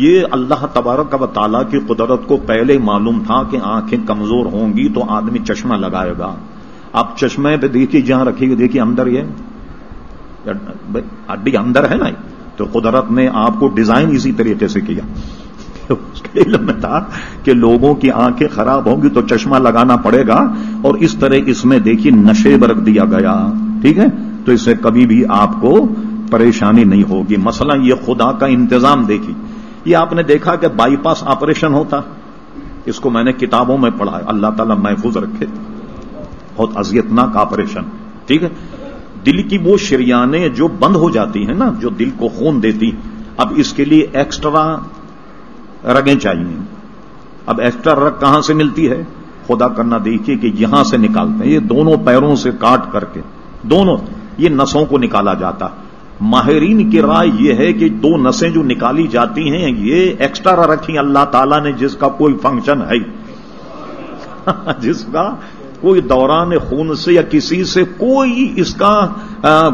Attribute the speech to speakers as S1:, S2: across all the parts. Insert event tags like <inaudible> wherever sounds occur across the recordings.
S1: یہ اللہ تبارک و تعالیٰ کی قدرت کو پہلے معلوم تھا کہ آنکھیں کمزور ہوں گی تو آدمی چشمہ لگائے گا۔ آپ چشمے پہ دیکھیے جہاں رکھیے گا دیکھیے اندر یہ۔ ہڈی اندر ہے نا تو قدرت نے آپ کو ڈیزائن اسی طریقے سے کیا۔ اس کے علم میں تھا کہ لوگوں کی آنکھیں خراب ہوں گی تو چشمہ لگانا پڑے گا اور اس طرح اس میں دیکھیے نشے برک دیا گیا۔ ٹھیک ہے؟ تو اس سے کبھی بھی آپ کو پریشانی نہیں ہوگی۔ مثلا یہ خدا کا انتظام دیکھی۔ یہ آپ نے دیکھا کہ بائی پاس آپریشن ہوتا۔ اس کو میں نے کتابوں میں پڑھا اللہ تعالیٰ محفوظ رکھے۔ بہت ازیتناک آپریشن ٹھیک ہے؟ دل کی وہ شریانیں جو بند ہو جاتی ہیں نا، جو دل کو خون دیتی۔ اب اس کے لیے ایکسٹرا رگیں چاہیے۔ اب ایکسٹرا رگ کہاں سے ملتی ہے؟ خدا کرنا دیکھیے کہ یہاں سے نکالتے ہیں۔ یہ دونوں پیروں سے کاٹ کر کے۔ دونوں۔ یہ نسوں کو نکالا جاتا۔ ماہرین کی رائے یہ ہے کہ دو نسیں جو نکالی جاتی ہیں یہ ایکسٹرا رکھی اللہ تعالیٰ نے جس کا کوئی فنکشن ہے <laughs> جس کا کوئی دوران خون سے یا کسی سے کوئی اس کا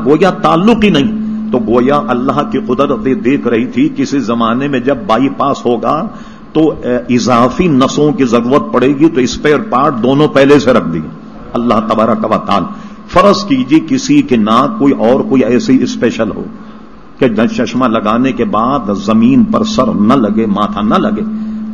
S1: گویا تعلق ہی نہیں۔ تو گویا اللہ کی قدرت دیکھ رہی تھی، کسی زمانے میں جب بائی پاس ہوگا تو اضافی نسوں کی ضرورت پڑے گی تو اسپیئر پارٹ دونوں پہلے سے رکھ دی۔ اللہ تبارک و تعال فرض کیجیے کسی کے نہ کوئی اور کوئی ایسی اسپیشل ہو کہ چشمہ لگانے کے بعد زمین پر سر نہ لگے، ماتھا نہ لگے،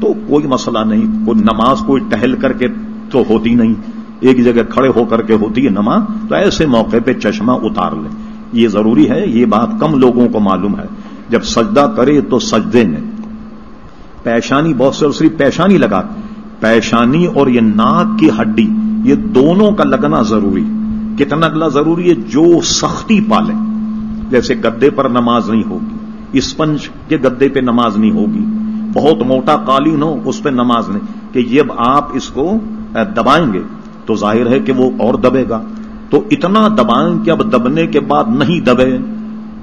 S1: تو کوئی مسئلہ نہیں، کوئی نماز کوئی ٹہل کر کے تو ہوتی نہیں۔ ایک جگہ کھڑے ہو کر کے ہوتی ہے نماز، تو ایسے موقع پہ چشمہ اتار لیں۔ یہ ضروری ہے، یہ بات کم لوگوں کو معلوم ہے۔ جب سجدہ کرے تو سجدے میں۔ پیشانی، بہت سے صرف پیشانی لگا۔ پیشانی اور یہ ناک کی ہڈی، یہ دونوں کا لگنا ضروری۔ ہے کتنا اگلا ضروری ہے؟ جو سختی پالے۔ جیسے گدے پر نماز نہیں ہوگی۔ اسپنج کے گدے پہ نماز نہیں ہوگی۔ بہت موٹا قالین ہو، اس پہ نماز نہیں۔ کہ جب آپ اس کو دبائیں گے تو ظاہر ہے کہ وہ اور دبے گا۔ تو اتنا دبائیں کہ اب دبنے کے بعد نہیں دبے،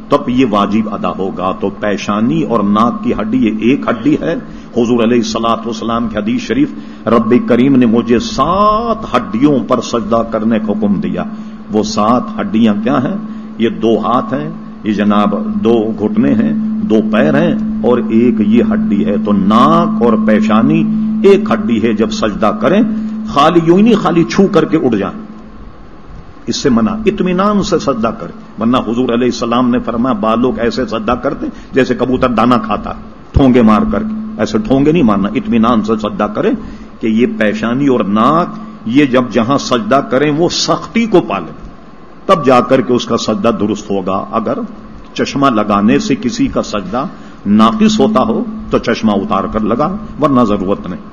S1: تب یہ واجب ادا ہوگا۔ تو پیشانی اور ناک کی ہڈی، یہ ایک ہڈی ہے۔ حضور علیہ سلاط وسلام کی حدیث شریف، رب کریم نے مجھے سات ہڈیوں پر سجدہ کرنے کا حکم دیا۔ وہ سات ہڈیاں کیا ہیں؟ یہ دو ہاتھ ہیں، یہ جناب دو گھٹنے ہیں، دو پیر ہیں اور ایک یہ ہڈی ہے۔ تو ناک اور پیشانی ایک ہڈی ہے، جب سجدہ کریں، خالی یوں ہی نہیں، خالی چھو کر کے اڑ جائیں۔ اس سے منع، اطمینان سے سجدہ کرے ورنہ حضور علیہ السلام نے فرمایا، بعض لوگ ایسے سجدہ کرتے جیسے کبوتر دانا کھاتا، ٹھونگے مار کر کے۔ ایسے ٹھونگے نہیں مارنا، اطمینان سے سجدہ کرے کہ یہ پیشانی اور ناک یہ جب جہاں سجدہ کریں وہ سختی کو پالے تب جا کر کے اس کا سجدہ درست ہوگا۔ اگر چشمہ لگانے سے کسی کا سجدہ ناقص ہوتا ہو تو چشمہ اتار کر لگا، ورنہ ضرورت نہیں۔